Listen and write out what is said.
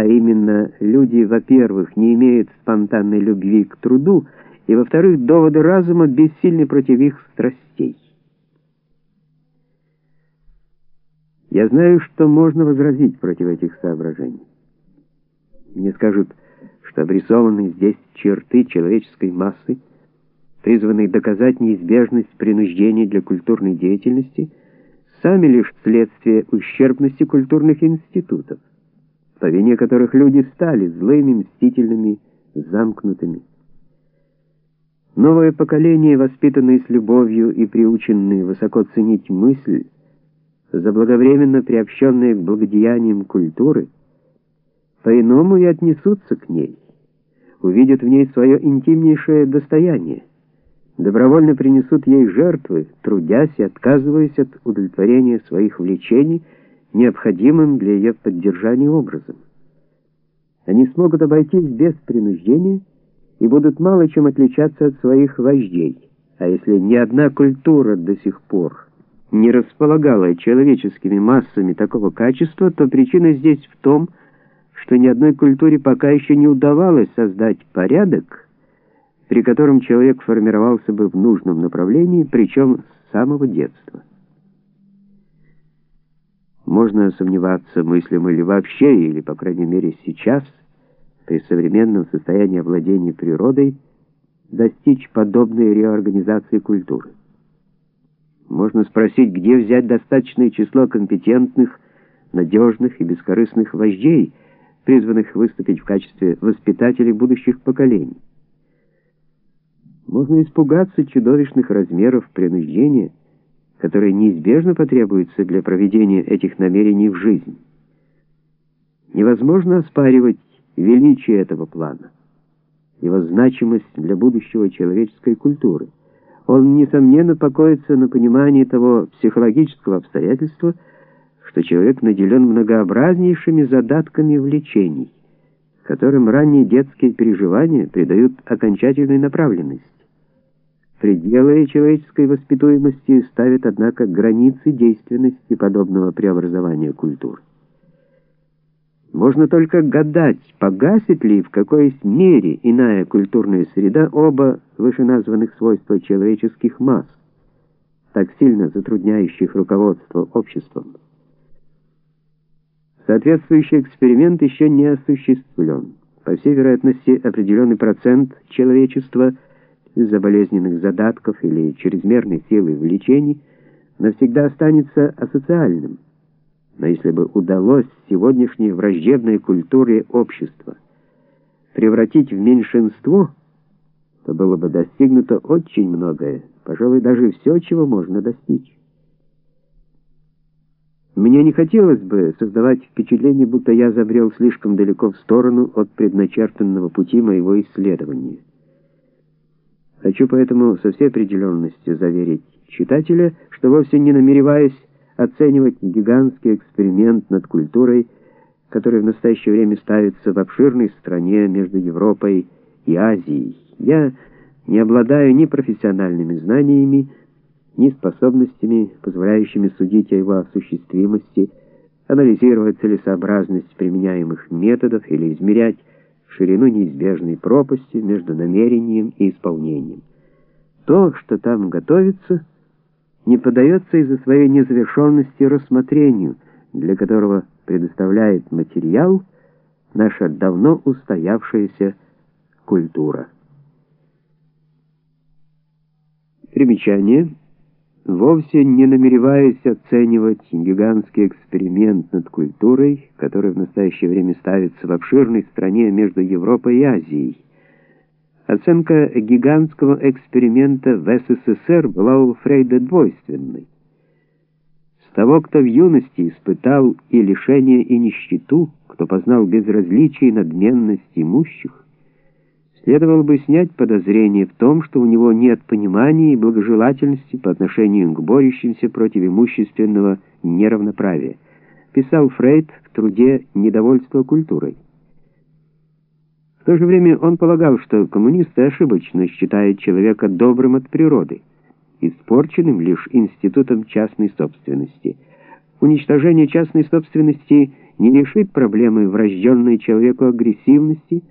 а именно люди, во-первых, не имеют спонтанной любви к труду, и, во-вторых, доводы разума бессильны против их страстей. Я знаю, что можно возразить против этих соображений. Мне скажут, что обрисованные здесь черты человеческой массы, призванные доказать неизбежность принуждения для культурной деятельности, сами лишь следствие ущербности культурных институтов, по вине которых люди стали злыми, мстительными, замкнутыми. Новое поколение, воспитанное с любовью и приученное высоко ценить мысль, заблаговременно приобщенное к благодеяниям культуры, по-иному и отнесутся к ней, увидят в ней свое интимнейшее достояние, добровольно принесут ей жертвы, трудясь и отказываясь от удовлетворения своих влечений, необходимым для ее поддержания образом. Они смогут обойтись без принуждения и будут мало чем отличаться от своих вождей. А если ни одна культура до сих пор не располагала человеческими массами такого качества, то причина здесь в том, что ни одной культуре пока еще не удавалось создать порядок, при котором человек формировался бы в нужном направлении, причем с самого детства. Можно сомневаться, мыслим или вообще, или, по крайней мере, сейчас, при современном состоянии овладения природой, достичь подобной реорганизации культуры. Можно спросить, где взять достаточное число компетентных, надежных и бескорыстных вождей, призванных выступить в качестве воспитателей будущих поколений. Можно испугаться чудовищных размеров принуждения, которые неизбежно потребуются для проведения этих намерений в жизнь. Невозможно оспаривать величие этого плана, его значимость для будущего человеческой культуры. Он, несомненно, покоится на понимании того психологического обстоятельства, что человек наделен многообразнейшими задатками влечений, которым ранние детские переживания придают окончательную направленность. Пределы человеческой воспитуемости ставят, однако, границы действенности подобного преобразования культур. Можно только гадать, погасит ли в какой мере иная культурная среда оба вышеназванных свойства человеческих масс, так сильно затрудняющих руководство обществом. Соответствующий эксперимент еще не осуществлен. По всей вероятности, определенный процент человечества – из-за болезненных задатков или чрезмерной силы влечений, навсегда останется асоциальным. Но если бы удалось сегодняшней враждебной культуре общества превратить в меньшинство, то было бы достигнуто очень многое, пожалуй, даже все, чего можно достичь. Мне не хотелось бы создавать впечатление, будто я забрел слишком далеко в сторону от предначертанного пути моего исследования. Хочу поэтому со всей определенностью заверить читателя, что вовсе не намереваясь оценивать гигантский эксперимент над культурой, который в настоящее время ставится в обширной стране между Европой и Азией. Я не обладаю ни профессиональными знаниями, ни способностями, позволяющими судить о его осуществимости, анализировать целесообразность применяемых методов или измерять ширину неизбежной пропасти между намерением и исполнением. То, что там готовится, не поддается из-за своей незавершенности рассмотрению, для которого предоставляет материал наша давно устоявшаяся культура. Примечание вовсе не намереваясь оценивать гигантский эксперимент над культурой, который в настоящее время ставится в обширной стране между Европой и Азией. Оценка гигантского эксперимента в СССР была у Фрейда двойственной. С того, кто в юности испытал и лишение, и нищету, кто познал безразличие и надменность имущих, следовало бы снять подозрение в том, что у него нет понимания и благожелательности по отношению к борющимся против имущественного неравноправия, писал Фрейд в труде «Недовольство культурой». В то же время он полагал, что коммунисты ошибочно считают человека добрым от природы, испорченным лишь институтом частной собственности. Уничтожение частной собственности не решит проблемы врожденной человеку агрессивности,